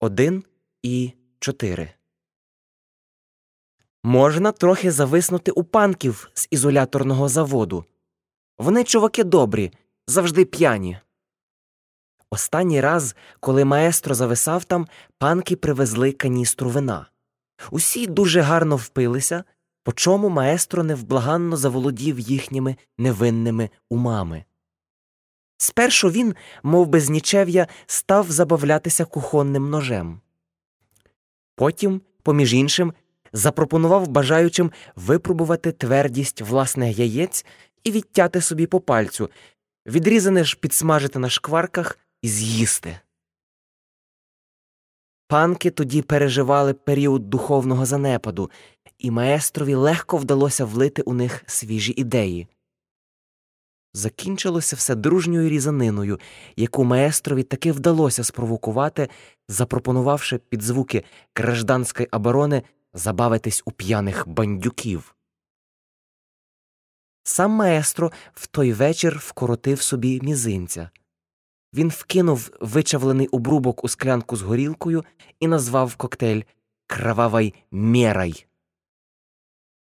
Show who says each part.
Speaker 1: 1 і 4. Можна трохи зависнути у панків з ізоляторного заводу. Вони чуваки добрі, завжди п'яні. Останній раз, коли маестро зависав там, панки привезли каністру вина. Усі дуже гарно впилися, по чому маестро невблаганно заволодів їхніми невинними умами. Спершу він, мов без нічев'я, став забавлятися кухонним ножем. Потім, поміж іншим, запропонував бажаючим випробувати твердість власних яєць і відтяти собі по пальцю, відрізане ж підсмажити на шкварках і з'їсти. Панки тоді переживали період духовного занепаду, і маестрові легко вдалося влити у них свіжі ідеї. Закінчилося все дружньою різаниною, яку маестрові таки вдалося спровокувати, запропонувавши під звуки гражданської оборони забавитись у п'яних бандюків. Сам маестро в той вечір вкоротив собі мізинця. Він вкинув вичавлений обрубок у склянку з горілкою і назвав коктейль Кровавай мерай.